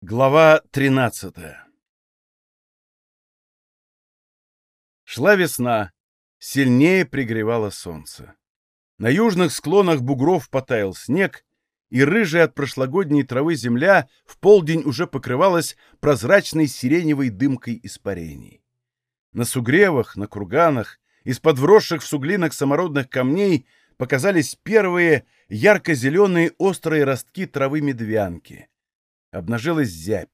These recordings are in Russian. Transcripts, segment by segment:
Глава 13 Шла весна, сильнее пригревало солнце. На южных склонах бугров потаял снег, и рыжая от прошлогодней травы земля в полдень уже покрывалась прозрачной сиреневой дымкой испарений. На сугревах, на курганах, из-под вросших в суглинок самородных камней показались первые ярко-зеленые острые ростки травы медвянки. Обнажилась зябь.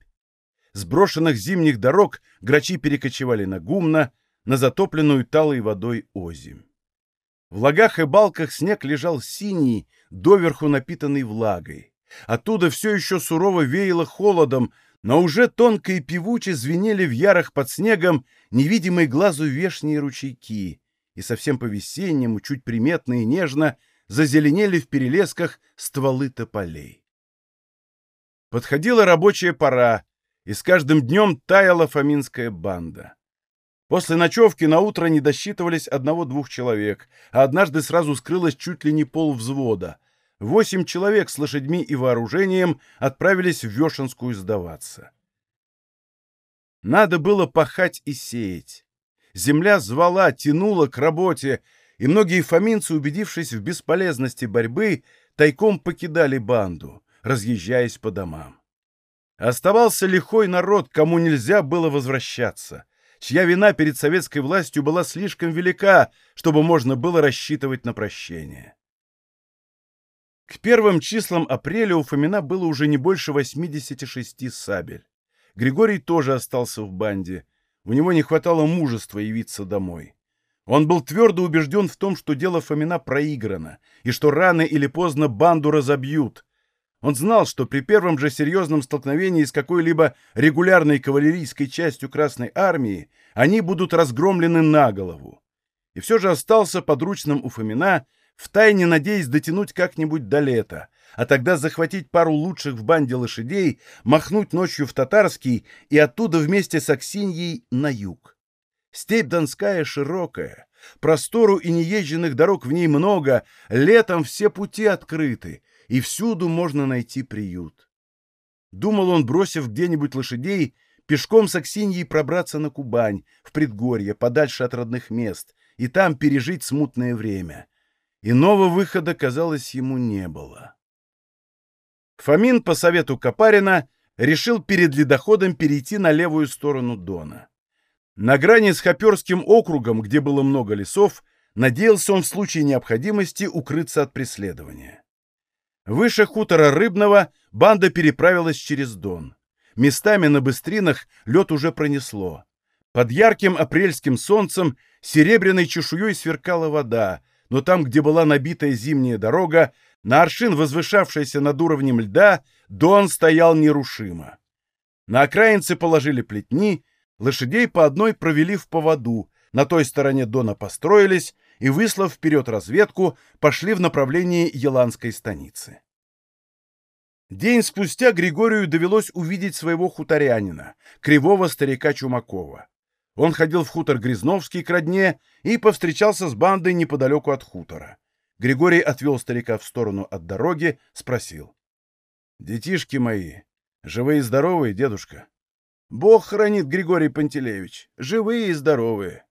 С брошенных зимних дорог грачи перекочевали на гумно, на затопленную талой водой озимь. В лагах и балках снег лежал синий, доверху напитанный влагой. Оттуда все еще сурово веяло холодом, но уже тонко и певуче звенели в ярах под снегом невидимые глазу вешние ручейки, и совсем по-весеннему, чуть приметно и нежно, зазеленели в перелесках стволы тополей. Подходила рабочая пора, и с каждым днем таяла фоминская банда. После ночевки на утро не досчитывались одного-двух человек, а однажды сразу скрылось чуть ли не пол взвода. Восемь человек с лошадьми и вооружением отправились в Вешенскую сдаваться. Надо было пахать и сеять. Земля звала, тянула к работе, и многие фоминцы, убедившись в бесполезности борьбы, тайком покидали банду разъезжаясь по домам. Оставался лихой народ, кому нельзя было возвращаться, чья вина перед советской властью была слишком велика, чтобы можно было рассчитывать на прощение. К первым числам апреля у Фомина было уже не больше 86 сабель. Григорий тоже остался в банде. У него не хватало мужества явиться домой. Он был твердо убежден в том, что дело Фомина проиграно, и что рано или поздно банду разобьют, он знал, что при первом же серьезном столкновении с какой-либо регулярной кавалерийской частью Красной Армии они будут разгромлены на голову. И все же остался подручным у Фомина, втайне надеясь дотянуть как-нибудь до лета, а тогда захватить пару лучших в банде лошадей, махнуть ночью в Татарский и оттуда вместе с Аксиньей на юг. Степь Донская широкая, простору и неезженных дорог в ней много, летом все пути открыты, и всюду можно найти приют. Думал он, бросив где-нибудь лошадей, пешком с Аксиньей пробраться на Кубань, в предгорье, подальше от родных мест, и там пережить смутное время. Иного выхода, казалось, ему не было. Фомин по совету Копарина решил перед ледоходом перейти на левую сторону Дона. На грани с Хоперским округом, где было много лесов, надеялся он в случае необходимости укрыться от преследования. Выше хутора Рыбного банда переправилась через Дон. Местами на быстринах лед уже пронесло. Под ярким апрельским солнцем серебряной чешуей сверкала вода, но там, где была набитая зимняя дорога, на аршин, возвышавшийся над уровнем льда, Дон стоял нерушимо. На окраинцы положили плетни, лошадей по одной провели в поводу, на той стороне Дона построились, и, выслав вперед разведку, пошли в направлении Еланской станицы. День спустя Григорию довелось увидеть своего хуторянина, кривого старика Чумакова. Он ходил в хутор Грязновский к родне и повстречался с бандой неподалеку от хутора. Григорий отвел старика в сторону от дороги, спросил. — Детишки мои, живые и здоровые, дедушка? — Бог хранит, Григорий Пантелеевич, живые и здоровые.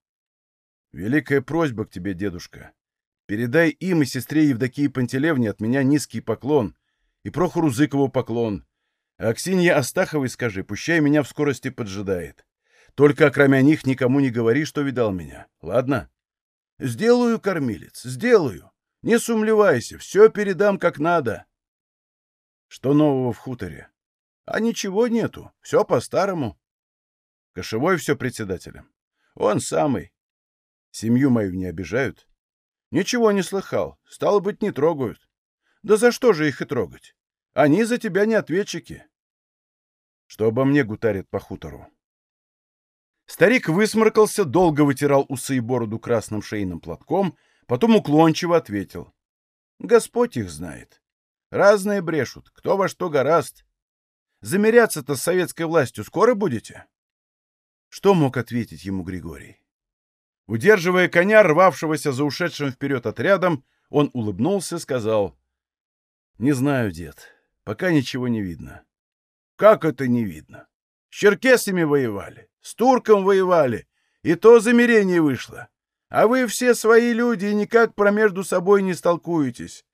Великая просьба к тебе, дедушка. Передай им и сестре Евдокии Пантелевне от меня низкий поклон, и Прохору Зыкову поклон. А Аксинье Астаховой скажи, пущай меня в скорости поджидает. Только окромя них никому не говори, что видал меня. Ладно? Сделаю, кормилец, сделаю. Не сумлевайся, все передам как надо. Что нового в хуторе? А ничего нету, все по-старому. Кошевой все председателем. Он самый. Семью мою не обижают? Ничего не слыхал. Стало быть, не трогают. Да за что же их и трогать? Они за тебя не ответчики. Что обо мне гутарят по хутору? Старик высморкался, долго вытирал усы и бороду красным шейным платком, потом уклончиво ответил. Господь их знает. Разные брешут, кто во что гораст. Замеряться-то с советской властью скоро будете? Что мог ответить ему Григорий? Удерживая коня, рвавшегося за ушедшим вперед отрядом, он улыбнулся, сказал. — Не знаю, дед, пока ничего не видно. — Как это не видно? С черкесами воевали, с турком воевали, и то замерение вышло. А вы все свои люди и никак промежду собой не столкуетесь.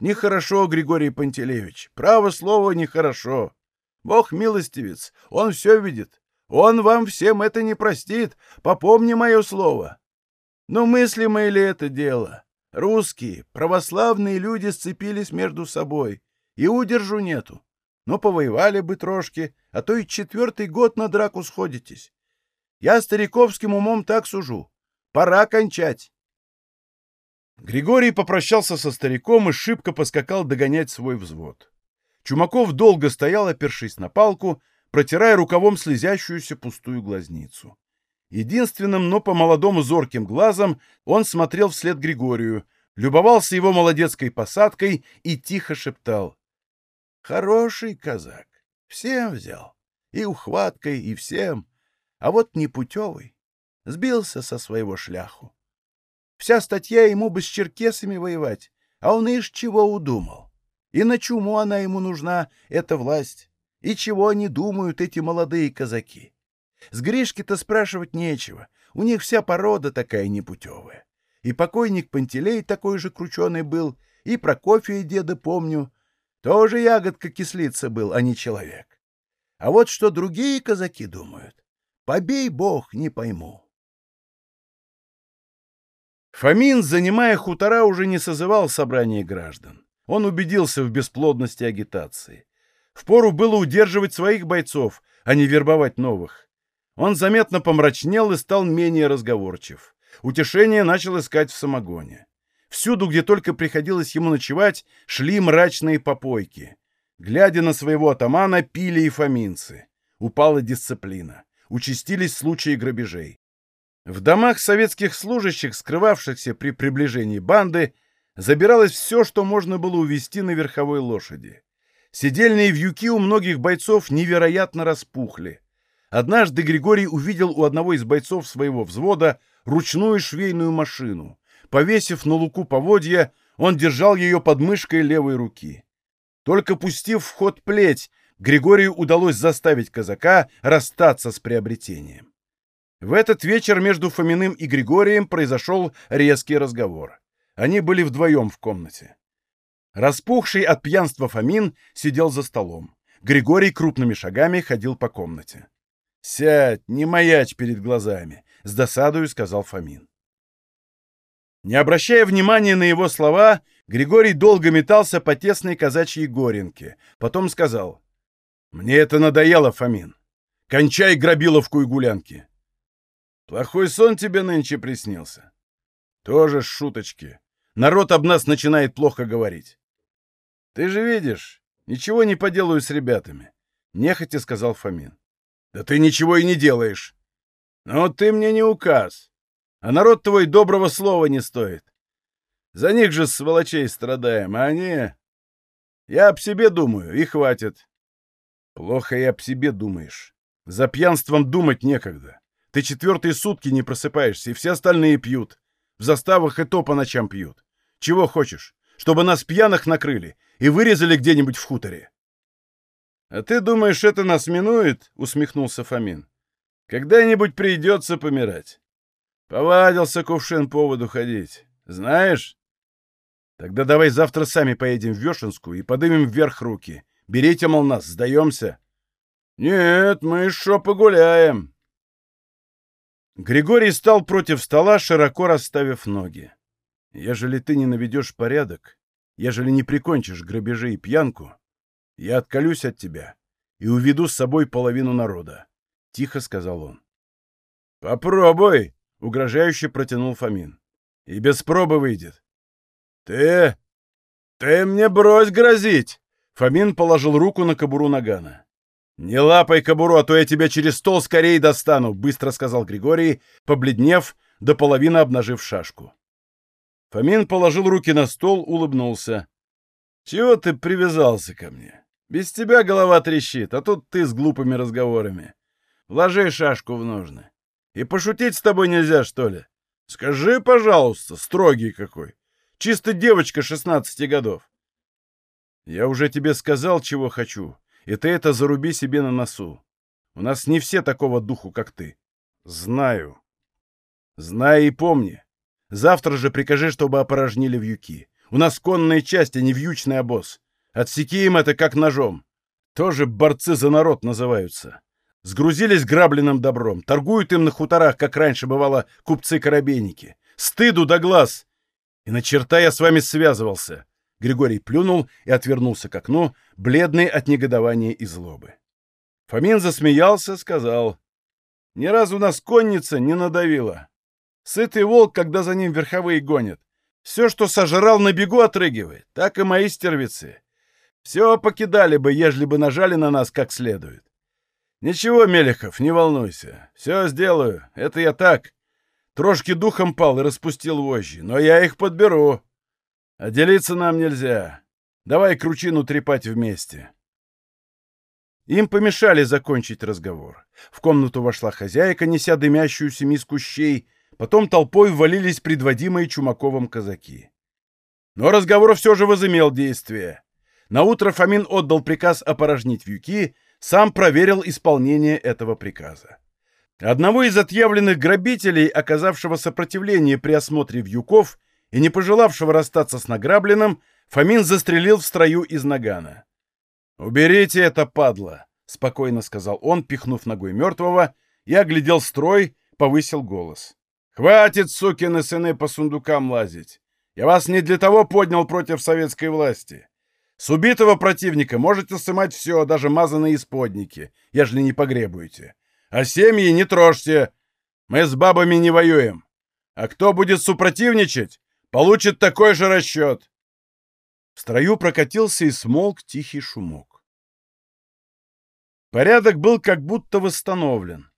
Нехорошо, Григорий Пантелеевич, право слово нехорошо. Бог милостивец, он все видит. Он вам всем это не простит, попомни мое слово. Но мыслимо ли это дело? Русские, православные люди сцепились между собой, и удержу нету. Но повоевали бы трошки, а то и четвертый год на драку сходитесь. Я стариковским умом так сужу. Пора кончать. Григорий попрощался со стариком и шибко поскакал догонять свой взвод. Чумаков долго стоял, опершись на палку, протирая рукавом слезящуюся пустую глазницу. Единственным, но по-молодому зорким глазом он смотрел вслед Григорию, любовался его молодецкой посадкой и тихо шептал. «Хороший казак, всем взял, и ухваткой, и всем, а вот непутевый, сбился со своего шляху. Вся статья ему бы с черкесами воевать, а он ишь чего удумал. И на чуму она ему нужна, эта власть? И чего они думают, эти молодые казаки? С Гришки-то спрашивать нечего, у них вся порода такая непутевая. И покойник Пантелей такой же крученый был, и про кофе деда помню. Тоже ягодка кислица был, а не человек. А вот что другие казаки думают, побей бог, не пойму. Фомин, занимая хутора, уже не созывал собрание граждан. Он убедился в бесплодности агитации. Впору было удерживать своих бойцов, а не вербовать новых. Он заметно помрачнел и стал менее разговорчив. Утешение начал искать в самогоне. Всюду, где только приходилось ему ночевать, шли мрачные попойки. Глядя на своего атамана, пили и фоминцы. Упала дисциплина. Участились случаи грабежей. В домах советских служащих, скрывавшихся при приближении банды, забиралось все, что можно было увезти на верховой лошади. Сидельные вьюки у многих бойцов невероятно распухли. Однажды Григорий увидел у одного из бойцов своего взвода ручную швейную машину. Повесив на луку поводья, он держал ее под мышкой левой руки. Только пустив в ход плеть, Григорию удалось заставить казака расстаться с приобретением. В этот вечер между Фоминым и Григорием произошел резкий разговор. Они были вдвоем в комнате. Распухший от пьянства Фомин сидел за столом. Григорий крупными шагами ходил по комнате. «Сядь, не маячь перед глазами», — с досадою сказал Фомин. Не обращая внимания на его слова, Григорий долго метался по тесной казачьей горенке. Потом сказал, «Мне это надоело, Фомин. Кончай грабиловку и гулянки». «Плохой сон тебе нынче приснился?» «Тоже шуточки. Народ об нас начинает плохо говорить. Ты же видишь, ничего не поделаю с ребятами, нехотя сказал Фомин. Да ты ничего и не делаешь. Но ты мне не указ. А народ твой доброго слова не стоит. За них же сволочей страдаем, а они... Я об себе думаю, и хватит. Плохо и об себе думаешь. За пьянством думать некогда. Ты четвертые сутки не просыпаешься, и все остальные пьют. В заставах и то по ночам пьют. Чего хочешь? Чтобы нас пьяных накрыли и вырезали где-нибудь в хуторе. — А ты думаешь, это нас минует? — усмехнулся Фомин. — Когда-нибудь придется помирать. Повадился кувшин поводу ходить. Знаешь? Тогда давай завтра сами поедем в Вешенскую и подымем вверх руки. Берите, мол, нас, сдаемся. Нет, мы еще погуляем. Григорий стал против стола, широко расставив ноги. «Ежели ты не наведешь порядок, ежели не прикончишь грабежи и пьянку, я отколюсь от тебя и уведу с собой половину народа», — тихо сказал он. «Попробуй!» — угрожающе протянул Фомин. «И без пробы выйдет». «Ты... ты мне брось грозить!» Фомин положил руку на кобуру нагана. «Не лапай кобуру, а то я тебя через стол скорее достану», — быстро сказал Григорий, побледнев, до половины обнажив шашку. Фомин положил руки на стол, улыбнулся. «Чего ты привязался ко мне? Без тебя голова трещит, а тут ты с глупыми разговорами. Вложи шашку в ножны. И пошутить с тобой нельзя, что ли? Скажи, пожалуйста, строгий какой. Чисто девочка шестнадцати годов». «Я уже тебе сказал, чего хочу», И ты это заруби себе на носу. У нас не все такого духу, как ты. Знаю. Знай и помни. Завтра же прикажи, чтобы опорожнили вьюки. У нас конные части, не вьючный обоз. Отсеки им это как ножом. Тоже борцы за народ называются. Сгрузились грабленным добром, торгуют им на хуторах, как раньше бывало купцы-коробейники. Стыду до глаз! И на черта я с вами связывался. Григорий плюнул и отвернулся к окну, бледный от негодования и злобы. Фомин засмеялся, сказал, «Ни разу нас конница не надавила. Сытый волк, когда за ним верховые гонят. Все, что сожрал на бегу, отрыгивает. Так и мои стервицы. Все покидали бы, ежели бы нажали на нас как следует. Ничего, Мелехов, не волнуйся. Все сделаю. Это я так. Трошки духом пал и распустил вожжи, но я их подберу. А нам нельзя. Давай кручину трепать вместе. Им помешали закончить разговор. В комнату вошла хозяйка, неся дымящуюся миску щей, потом толпой ввалились предводимые Чумаковым казаки. Но разговор все же возымел действие. Наутро Фомин отдал приказ опорожнить вьюки, сам проверил исполнение этого приказа. Одного из отъявленных грабителей, оказавшего сопротивление при осмотре вьюков и не пожелавшего расстаться с награбленным, Фомин застрелил в строю из нагана. «Уберите это, падла!» — спокойно сказал он, пихнув ногой мертвого, и оглядел строй, повысил голос. «Хватит, сукины сыны, по сундукам лазить! Я вас не для того поднял против советской власти. С убитого противника можете сымать все, даже мазанные исподники, ежели не погребуете. А семьи не трожьте. Мы с бабами не воюем. А кто будет супротивничать, получит такой же расчет. В строю прокатился и смолк тихий шумок. Порядок был как будто восстановлен.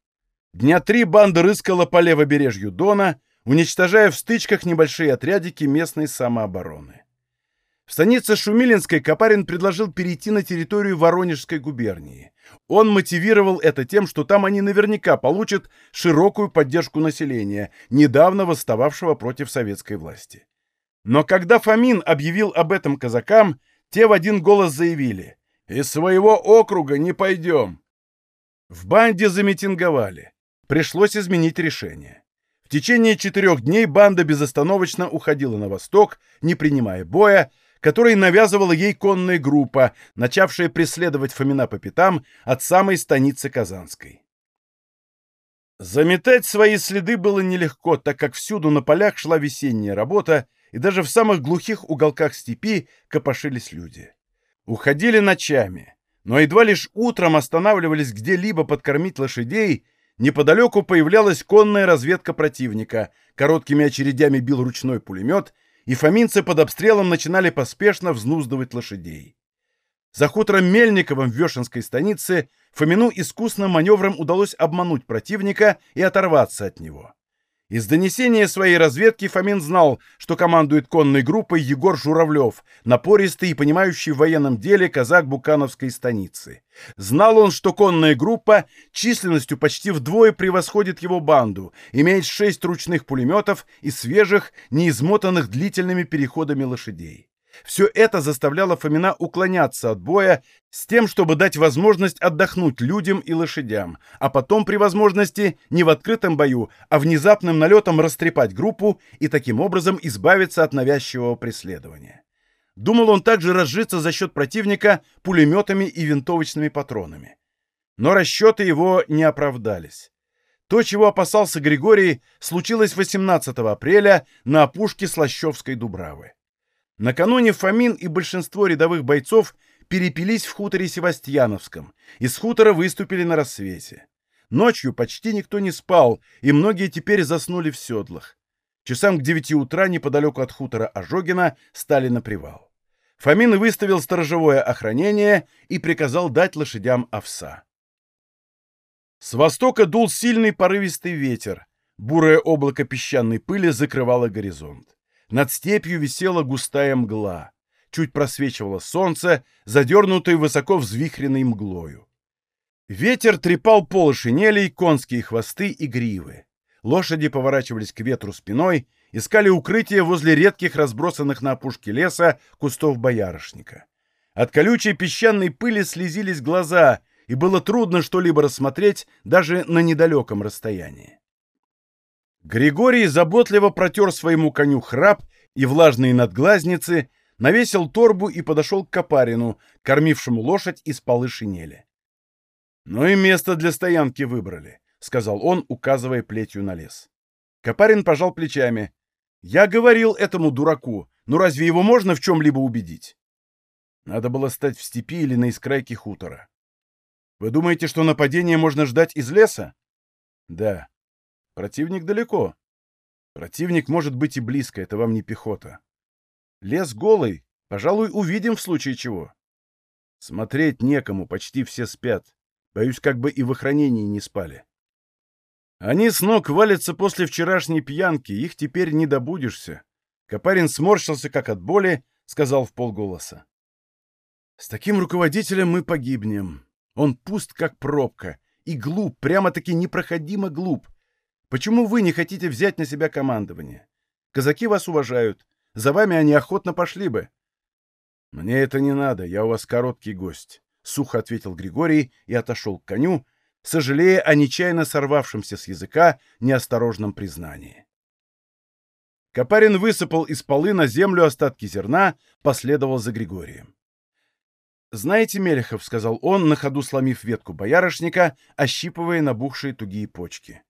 Дня три банда рыскала по левобережью Дона, уничтожая в стычках небольшие отрядики местной самообороны. В станице Шумилинской Капарин предложил перейти на территорию Воронежской губернии. Он мотивировал это тем, что там они наверняка получат широкую поддержку населения, недавно восстававшего против советской власти. Но когда Фомин объявил об этом казакам, те в один голос заявили «Из своего округа не пойдем». В банде замитинговали. Пришлось изменить решение. В течение четырех дней банда безостановочно уходила на восток, не принимая боя, который навязывала ей конная группа, начавшая преследовать Фомина по пятам от самой станицы Казанской. Заметать свои следы было нелегко, так как всюду на полях шла весенняя работа, и даже в самых глухих уголках степи копошились люди. Уходили ночами, но едва лишь утром останавливались где-либо подкормить лошадей, неподалеку появлялась конная разведка противника, короткими очередями бил ручной пулемет — и фоминцы под обстрелом начинали поспешно взнуздывать лошадей. За хутором Мельниковым в Вешенской станице Фомину искусным маневром удалось обмануть противника и оторваться от него. Из донесения своей разведки Фомин знал, что командует конной группой Егор Журавлев, напористый и понимающий в военном деле казак Букановской станицы. Знал он, что конная группа численностью почти вдвое превосходит его банду, имеет шесть ручных пулеметов и свежих, неизмотанных длительными переходами лошадей. Все это заставляло Фомина уклоняться от боя с тем, чтобы дать возможность отдохнуть людям и лошадям, а потом при возможности не в открытом бою, а внезапным налетом растрепать группу и таким образом избавиться от навязчивого преследования. Думал он также разжиться за счет противника пулеметами и винтовочными патронами. Но расчеты его не оправдались. То, чего опасался Григорий, случилось 18 апреля на опушке Слащевской Дубравы. Накануне Фомин и большинство рядовых бойцов перепились в хуторе Севастьяновском. Из хутора выступили на рассвете. Ночью почти никто не спал, и многие теперь заснули в седлах. Часам к девяти утра неподалеку от хутора Ожогина стали на привал. Фомин выставил сторожевое охранение и приказал дать лошадям овса. С востока дул сильный порывистый ветер. Бурое облако песчаной пыли закрывало горизонт. Над степью висела густая мгла. Чуть просвечивало солнце, задернутое высоко взвихренной мглою. Ветер трепал полы шинелей, конские хвосты и гривы. Лошади поворачивались к ветру спиной, искали укрытие возле редких разбросанных на опушке леса кустов боярышника. От колючей песчаной пыли слезились глаза, и было трудно что-либо рассмотреть даже на недалеком расстоянии. Григорий заботливо протер своему коню храп и влажные надглазницы, навесил торбу и подошел к Копарину, кормившему лошадь из полы шинели. «Ну и место для стоянки выбрали», — сказал он, указывая плетью на лес. Копарин пожал плечами. «Я говорил этому дураку, но разве его можно в чем-либо убедить?» Надо было стать в степи или на искрайке хутора. Вы думаете, что нападение можно ждать из леса? Да. Противник далеко. Противник может быть и близко, это вам не пехота. Лес голый, пожалуй, увидим в случае чего. Смотреть некому, почти все спят. Боюсь, как бы и в охранении не спали. Они с ног валятся после вчерашней пьянки, их теперь не добудешься. Копарин сморщился, как от боли, сказал в полголоса. С таким руководителем мы погибнем. Он пуст, как пробка, и глуп, прямо-таки непроходимо глуп. Почему вы не хотите взять на себя командование? Казаки вас уважают. За вами они охотно пошли бы. Мне это не надо, я у вас короткий гость, — сухо ответил Григорий и отошел к коню, сожалея о нечаянно сорвавшемся с языка неосторожном признании. Копарин высыпал из полы на землю остатки зерна, последовал за Григорием. «Знаете, Мелехов», — сказал он, на ходу сломив ветку боярышника, ощипывая набухшие тугие почки.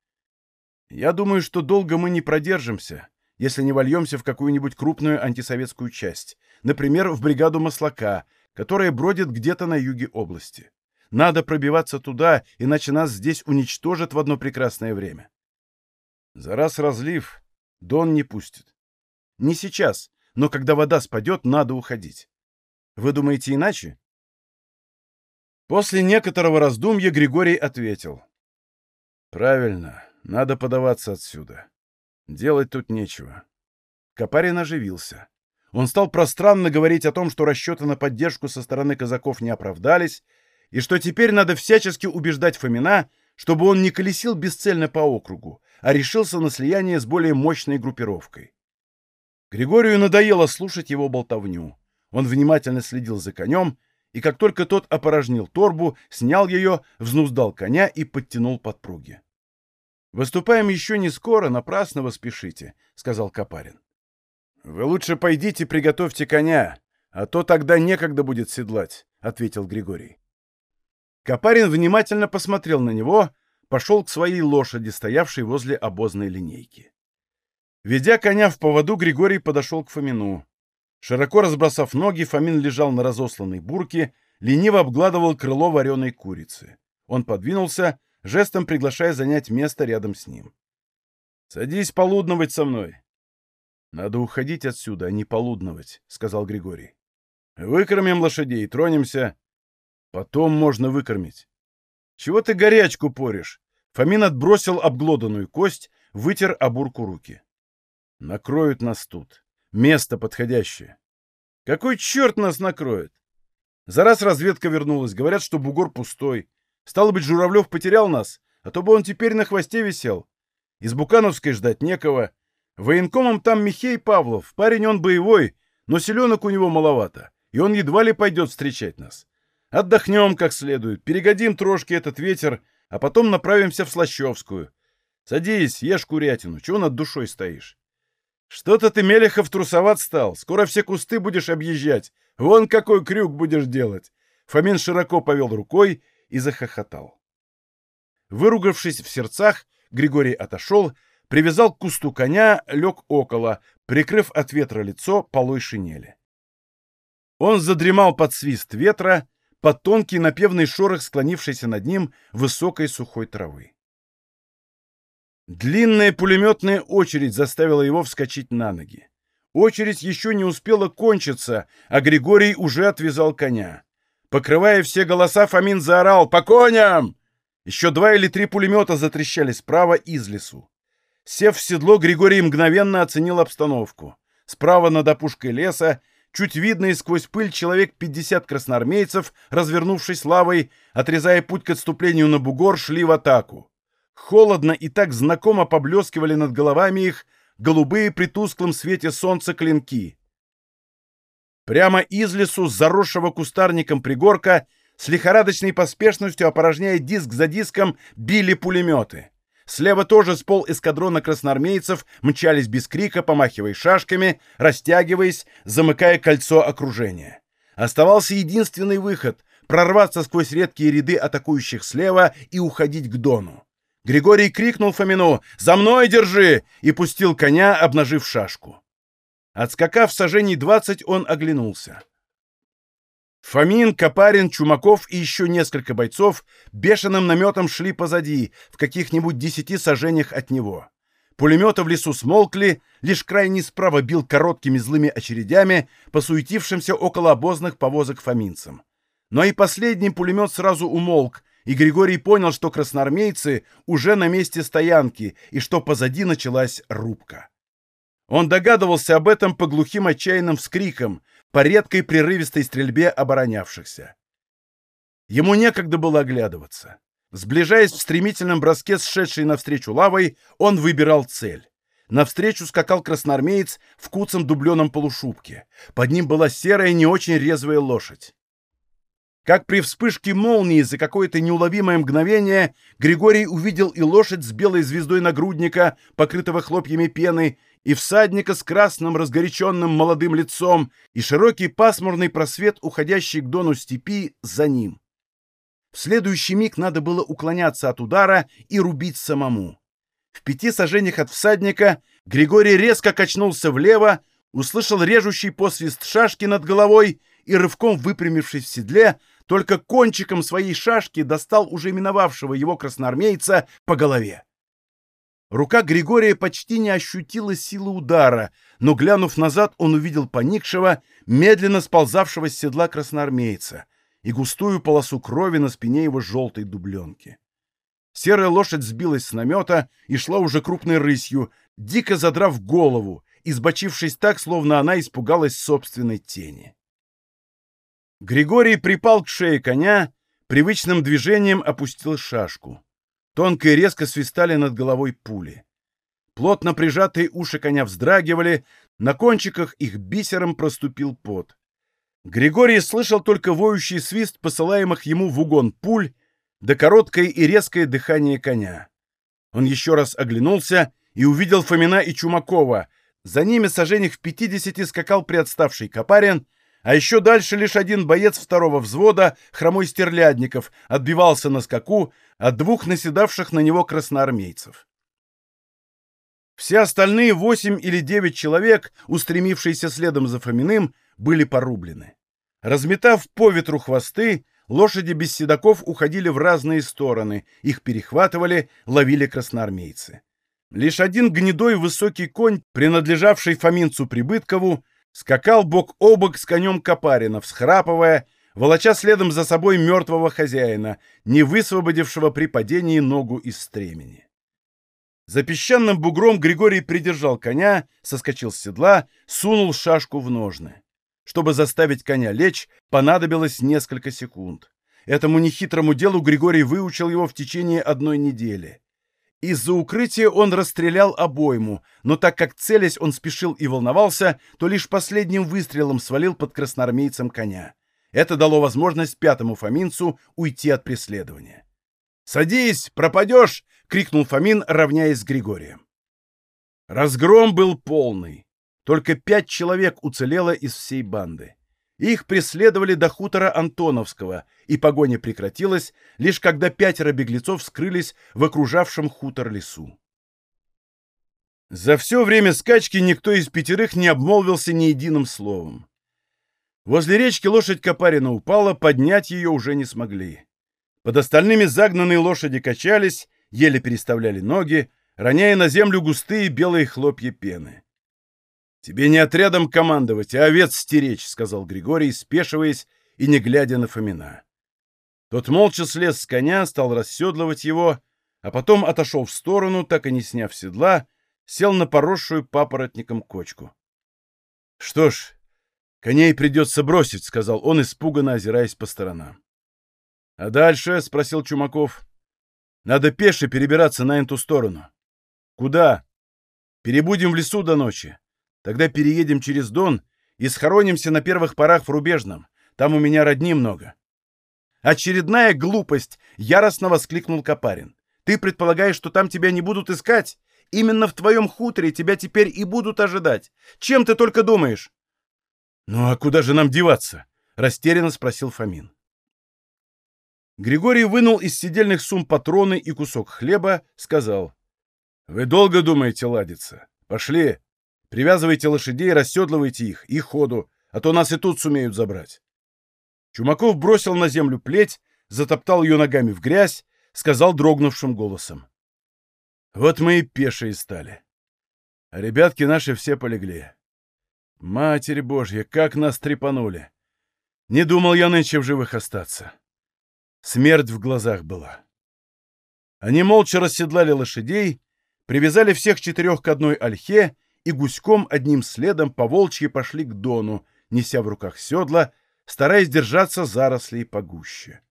«Я думаю, что долго мы не продержимся, если не вольемся в какую-нибудь крупную антисоветскую часть, например, в бригаду Маслака, которая бродит где-то на юге области. Надо пробиваться туда, иначе нас здесь уничтожат в одно прекрасное время. За раз разлив, Дон не пустит. Не сейчас, но когда вода спадет, надо уходить. Вы думаете иначе? После некоторого раздумья Григорий ответил. «Правильно, надо подаваться отсюда. Делать тут нечего». Копарин оживился. Он стал пространно говорить о том, что расчеты на поддержку со стороны казаков не оправдались, и что теперь надо всячески убеждать Фомина, чтобы он не колесил бесцельно по округу, а решился на слияние с более мощной группировкой. Григорию надоело слушать его болтовню. Он внимательно следил за конем и как только тот опорожнил торбу, снял ее, взнуздал коня и подтянул подпруги. «Выступаем еще не скоро, напрасно вы спешите», — сказал Копарин. «Вы лучше пойдите приготовьте коня, а то тогда некогда будет седлать», — ответил Григорий. Копарин внимательно посмотрел на него, пошел к своей лошади, стоявшей возле обозной линейки. Ведя коня в поводу, Григорий подошел к Фомину. Широко разбросав ноги, Фомин лежал на разосланной бурке, лениво обгладывал крыло вареной курицы. Он подвинулся, жестом приглашая занять место рядом с ним. — Садись полудновать со мной. — Надо уходить отсюда, а не полудновать, — сказал Григорий. — Выкормим лошадей, тронемся. Потом можно выкормить. — Чего ты горячку поришь? Фомин отбросил обглоданную кость, вытер обурку руки. — Накроют нас тут. Место подходящее. Какой черт нас накроет? За раз разведка вернулась. Говорят, что бугор пустой. Стало быть, Журавлев потерял нас, а то бы он теперь на хвосте висел. Из Букановской ждать некого. Военкомом там Михей Павлов. Парень он боевой, но селенок у него маловато, и он едва ли пойдет встречать нас. Отдохнем как следует, перегодим трошки этот ветер, а потом направимся в Слащевскую. Садись, ешь курятину, чего над душой стоишь? «Что-то ты, Мелехов, трусоват стал. Скоро все кусты будешь объезжать. Вон какой крюк будешь делать!» Фомин широко повел рукой и захохотал. Выругавшись в сердцах, Григорий отошел, привязал к кусту коня, лег около, прикрыв от ветра лицо полой шинели. Он задремал под свист ветра, под тонкий напевный шорох, склонившийся над ним высокой сухой травы. Длинная пулеметная очередь заставила его вскочить на ноги. Очередь еще не успела кончиться, а Григорий уже отвязал коня. Покрывая все голоса, Фомин заорал «По коням!». Еще два или три пулемета затрещали справа из лесу. Сев в седло, Григорий мгновенно оценил обстановку. Справа над опушкой леса, чуть видно и сквозь пыль, человек 50 красноармейцев, развернувшись лавой, отрезая путь к отступлению на бугор, шли в атаку. Холодно и так знакомо поблескивали над головами их голубые при тусклом свете солнца клинки. Прямо из лесу, заросшего кустарником пригорка, с лихорадочной поспешностью, опорожняя диск за диском, били пулеметы. Слева тоже с пол эскадрона красноармейцев мчались без крика, помахивая шашками, растягиваясь, замыкая кольцо окружения. Оставался единственный выход — прорваться сквозь редкие ряды атакующих слева и уходить к Дону. Григорий крикнул Фомину «За мной держи!» и пустил коня, обнажив шашку. Отскакав сажений двадцать, он оглянулся. Фомин, Копарин, Чумаков и еще несколько бойцов бешеным наметом шли позади, в каких-нибудь десяти сажениях от него. Пулеметы в лесу смолкли, лишь крайний справа бил короткими злыми очередями по суетившимся около обозных повозок фоминцам. Но и последний пулемет сразу умолк, и Григорий понял, что красноармейцы уже на месте стоянки и что позади началась рубка. Он догадывался об этом по глухим отчаянным вскрикам, по редкой прерывистой стрельбе оборонявшихся. Ему некогда было оглядываться. Сближаясь в стремительном броске с шедшей навстречу лавой, он выбирал цель. Навстречу скакал красноармеец в куцом дубленом полушубке. Под ним была серая, не очень резвая лошадь. Как при вспышке молнии за какое-то неуловимое мгновение Григорий увидел и лошадь с белой звездой нагрудника, покрытого хлопьями пены, и всадника с красным разгоряченным молодым лицом, и широкий пасмурный просвет, уходящий к дону степи, за ним. В следующий миг надо было уклоняться от удара и рубить самому. В пяти сажениях от всадника Григорий резко качнулся влево, услышал режущий посвист шашки над головой и, рывком выпрямившись в седле, только кончиком своей шашки достал уже миновавшего его красноармейца по голове. Рука Григория почти не ощутила силы удара, но, глянув назад, он увидел поникшего, медленно сползавшего с седла красноармейца и густую полосу крови на спине его желтой дубленки. Серая лошадь сбилась с намета и шла уже крупной рысью, дико задрав голову, избочившись так, словно она испугалась собственной тени. Григорий припал к шее коня, привычным движением опустил шашку. Тонко и резко свистали над головой пули. Плотно прижатые уши коня вздрагивали, на кончиках их бисером проступил пот. Григорий слышал только воющий свист посылаемых ему в угон пуль, да короткое и резкое дыхание коня. Он еще раз оглянулся и увидел Фомина и Чумакова. За ними сожжениях в пятидесяти скакал приотставший Копарин, а еще дальше лишь один боец второго взвода, хромой Стерлядников, отбивался на скаку от двух наседавших на него красноармейцев. Все остальные восемь или девять человек, устремившиеся следом за Фоминым, были порублены. Разметав по ветру хвосты, лошади без седаков уходили в разные стороны, их перехватывали, ловили красноармейцы. Лишь один гнедой высокий конь, принадлежавший Фоминцу Прибыткову, скакал бок о бок с конем Копарина, всхрапывая, волоча следом за собой мертвого хозяина, не высвободившего при падении ногу из стремени. За песчаным бугром Григорий придержал коня, соскочил с седла, сунул шашку в ножны. Чтобы заставить коня лечь, понадобилось несколько секунд. Этому нехитрому делу Григорий выучил его в течение одной недели. Из-за укрытия он расстрелял обойму, но так как целясь он спешил и волновался, то лишь последним выстрелом свалил под красноармейцем коня. Это дало возможность пятому фоминцу уйти от преследования. «Садись, пропадешь!» — крикнул Фомин, равняясь с Григорием. Разгром был полный. Только пять человек уцелело из всей банды. Их преследовали до хутора Антоновского, и погоня прекратилась, лишь когда пятеро беглецов скрылись в окружавшем хутор лесу. За все время скачки никто из пятерых не обмолвился ни единым словом. Возле речки лошадь Копарина упала, поднять ее уже не смогли. Под остальными загнанные лошади качались, еле переставляли ноги, роняя на землю густые белые хлопья пены. «Тебе не отрядом командовать, а овец стеречь», — сказал Григорий, спешиваясь и не глядя на Фомина. Тот молча слез с коня, стал расседлывать его, а потом отошел в сторону, так и не сняв седла, сел на поросшую папоротником кочку. — Что ж, коней придется бросить, — сказал он, испуганно озираясь по сторонам. — А дальше? — спросил Чумаков. — Надо пеше перебираться на эту сторону. — Куда? — Перебудем в лесу до ночи. Тогда переедем через Дон и схоронимся на первых порах в Рубежном. Там у меня родни много». «Очередная глупость!» — яростно воскликнул Капарин. «Ты предполагаешь, что там тебя не будут искать? Именно в твоем хуторе тебя теперь и будут ожидать. Чем ты только думаешь?» «Ну а куда же нам деваться?» — растерянно спросил Фомин. Григорий вынул из сидельных сум патроны и кусок хлеба, сказал. «Вы долго думаете ладиться? Пошли. Привязывайте лошадей, расседлывайте их и ходу, а то нас и тут сумеют забрать». Чумаков бросил на землю плеть, затоптал ее ногами в грязь, сказал дрогнувшим голосом. «Вот мы и пешие стали. А ребятки наши все полегли. Матерь Божья, как нас трепанули! Не думал я нынче в живых остаться». Смерть в глазах была. Они молча расседлали лошадей, привязали всех четырех к одной ольхе и гуськом одним следом по волчьи пошли к дону, неся в руках седла, стараясь держаться зарослей погуще.